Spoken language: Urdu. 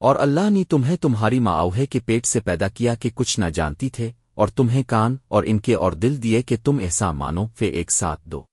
اور اللہ نے تمہیں تمہاری معاوہے کے پیٹ سے پیدا کیا کہ کچھ نہ جانتی تھے اور تمہیں کان اور ان کے اور دل دیے کہ تم ایسا مانو پھر ایک ساتھ دو۔